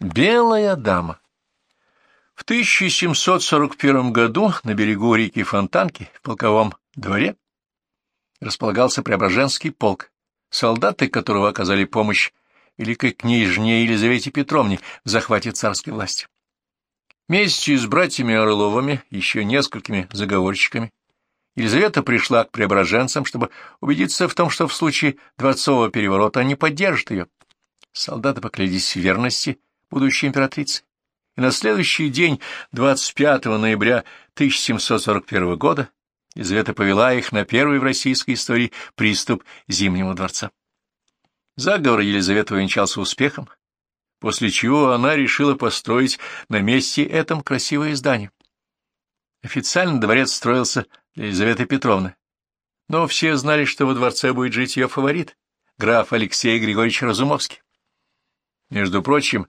Белая дама. В 1741 году на берегу реки Фонтанки в полковом дворе располагался Преображенский полк, солдаты которого оказали помощь великой княжне Елизавете Петровне в захвате царской власти. Вместе с братьями Орловыми, еще несколькими заговорщиками, Елизавета пришла к преображенцам, чтобы убедиться в том, что в случае дворцового переворота они поддержат ее. Солдаты поклялись в верности будущей императрицы, и на следующий день, 25 ноября 1741 года, Елизавета повела их на первый в российской истории приступ Зимнего дворца. Заговор Елизаветы увенчался успехом, после чего она решила построить на месте этом красивое здание. Официально дворец строился для Елизаветы Петровны, но все знали, что во дворце будет жить ее фаворит, граф Алексей Григорьевич Разумовский. Между прочим,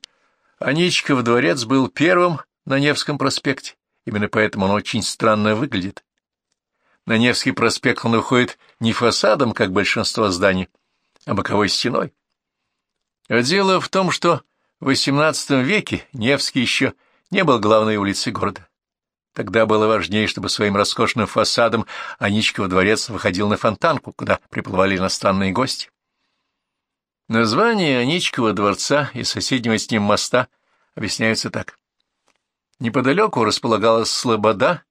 Аничков дворец был первым на Невском проспекте, именно поэтому он очень странно выглядит. На Невский проспект он выходит не фасадом, как большинство зданий, а боковой стеной. А дело в том, что в XVIII веке Невский еще не был главной улицей города. Тогда было важнее, чтобы своим роскошным фасадом Аничков дворец выходил на фонтанку, куда приплывали иностранные гости. Название Аничкова дворца и соседнего с ним моста объясняются так. Неподалеку располагалась слобода,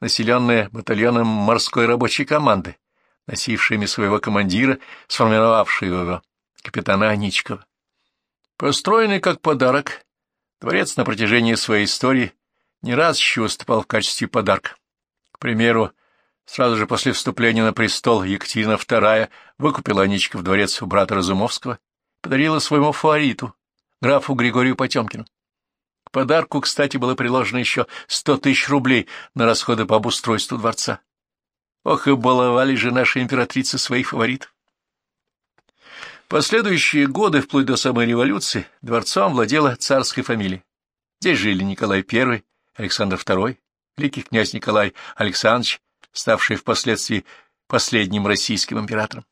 населенная батальоном морской рабочей команды, носившими своего командира, сформировавшего его, капитана Аничкова. Построенный как подарок, дворец на протяжении своей истории не раз еще выступал в качестве подарка. К примеру, сразу же после вступления на престол Екатерина II выкупила Аничков дворец у брата Разумовского подарила своему фавориту, графу Григорию Потемкину. К подарку, кстати, было приложено еще сто тысяч рублей на расходы по обустройству дворца. Ох, и баловали же наши императрицы своих фаворитов. Последующие годы, вплоть до самой революции, дворцом владела царская фамилия. Здесь жили Николай I, Александр II, великий князь Николай Александрович, ставший впоследствии последним российским императором.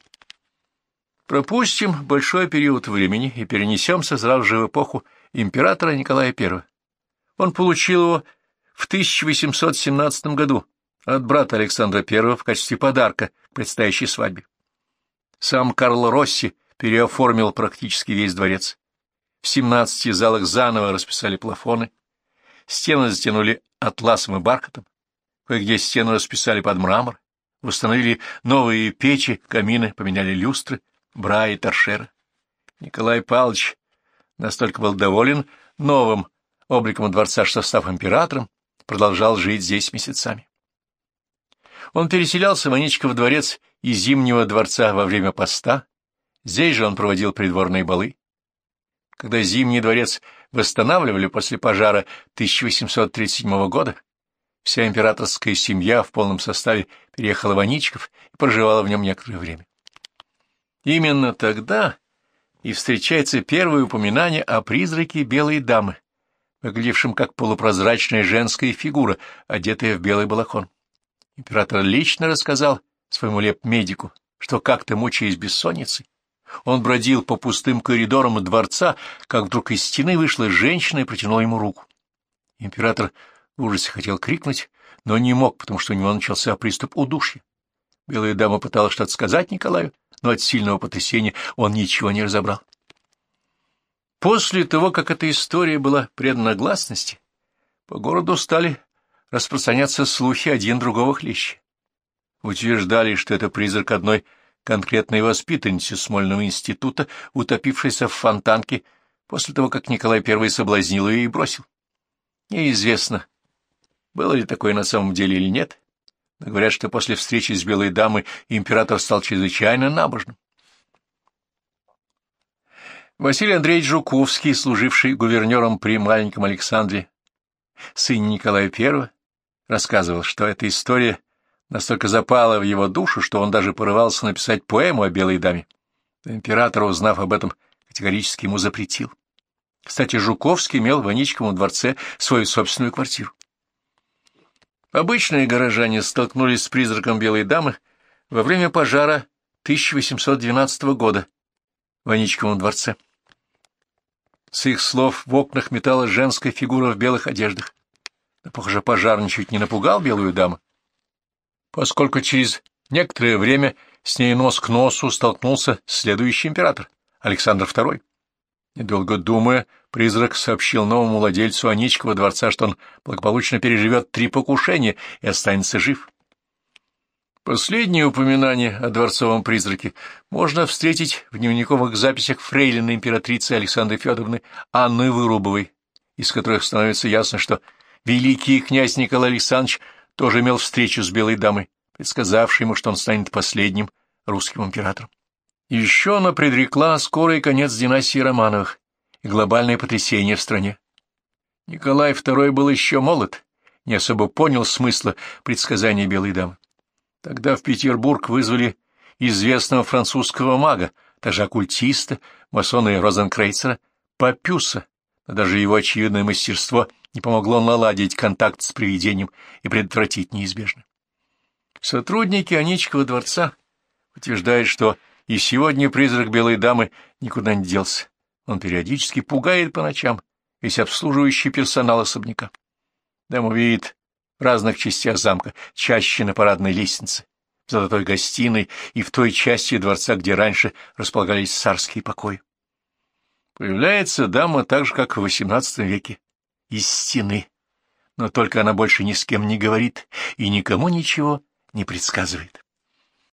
Пропустим большой период времени и перенесемся сразу же в эпоху императора Николая I. Он получил его в 1817 году от брата Александра I в качестве подарка к предстоящей свадьбе. Сам Карл Росси переоформил практически весь дворец. В 17 залах заново расписали плафоны, стены затянули атласом и бархатом, кое-где стены расписали под мрамор, установили новые печи, камины, поменяли люстры, бра и торшеры. Николай Павлович настолько был доволен новым обликом дворца, что, став императором, продолжал жить здесь месяцами. Он переселялся в Аничков дворец из Зимнего дворца во время поста, здесь же он проводил придворные балы. Когда Зимний дворец восстанавливали после пожара 1837 года, вся императорская семья в полном составе переехала в Аничков и проживала в нем некоторое время. Именно тогда и встречается первое упоминание о призраке белой дамы, выглядевшем как полупрозрачная женская фигура, одетая в белый балахон. Император лично рассказал своему леп-медику, что как-то, мучаясь бессонницей, он бродил по пустым коридорам дворца, как вдруг из стены вышла женщина и протянула ему руку. Император в ужасе хотел крикнуть, но не мог, потому что у него начался приступ удушья. Белая дама пыталась что-то сказать Николаю, но от сильного потрясения он ничего не разобрал. После того, как эта история была предана гласности, по городу стали распространяться слухи один другого хлеще. Утверждали, что это призрак одной конкретной воспитанницы Смольного института, утопившейся в фонтанке после того, как Николай I соблазнил ее и бросил. Неизвестно, было ли такое на самом деле или нет, но говорят, что после встречи с Белой дамой император стал чрезвычайно набожным. Василий Андреевич Жуковский, служивший гувернером при маленьком Александре, сын Николая I, рассказывал, что эта история настолько запала в его душу, что он даже порывался написать поэму о белой даме. Император, узнав об этом, категорически ему запретил. Кстати, Жуковский имел в Аничковом дворце свою собственную квартиру. Обычные горожане столкнулись с призраком белой дамы во время пожара 1812 года в Аничковом дворце. С их слов в окнах металась женская фигура в белых одеждах. Но, похоже, пожар ничуть не напугал белую даму, поскольку через некоторое время с ней нос к носу столкнулся следующий император, Александр II. Недолго думая, призрак сообщил новому владельцу Аничкова дворца, что он благополучно переживет три покушения и останется жив. Последнее упоминание о дворцовом призраке можно встретить в дневниковых записях фрейлины императрицы Александры Федоровны Анны Вырубовой, из которых становится ясно, что великий князь Николай Александрович тоже имел встречу с белой дамой, предсказавшей ему, что он станет последним русским императором. Еще она предрекла скорый конец династии Романовых и глобальное потрясение в стране. Николай II был еще молод, не особо понял смысла предсказания белой дамы. Тогда в Петербург вызвали известного французского мага, также оккультиста, масона и розенкрейцера, Папюса, но даже его очевидное мастерство не помогло наладить контакт с привидением и предотвратить неизбежное. Сотрудники Аничкова дворца утверждают, что и сегодня призрак белой дамы никуда не делся. Он периодически пугает по ночам весь обслуживающий персонал особняка. Дама видит разных частях замка, чаще на парадной лестнице, в золотой гостиной и в той части дворца, где раньше располагались царские покои. Появляется дама так же, как в XVIII веке, из стены, но только она больше ни с кем не говорит и никому ничего не предсказывает.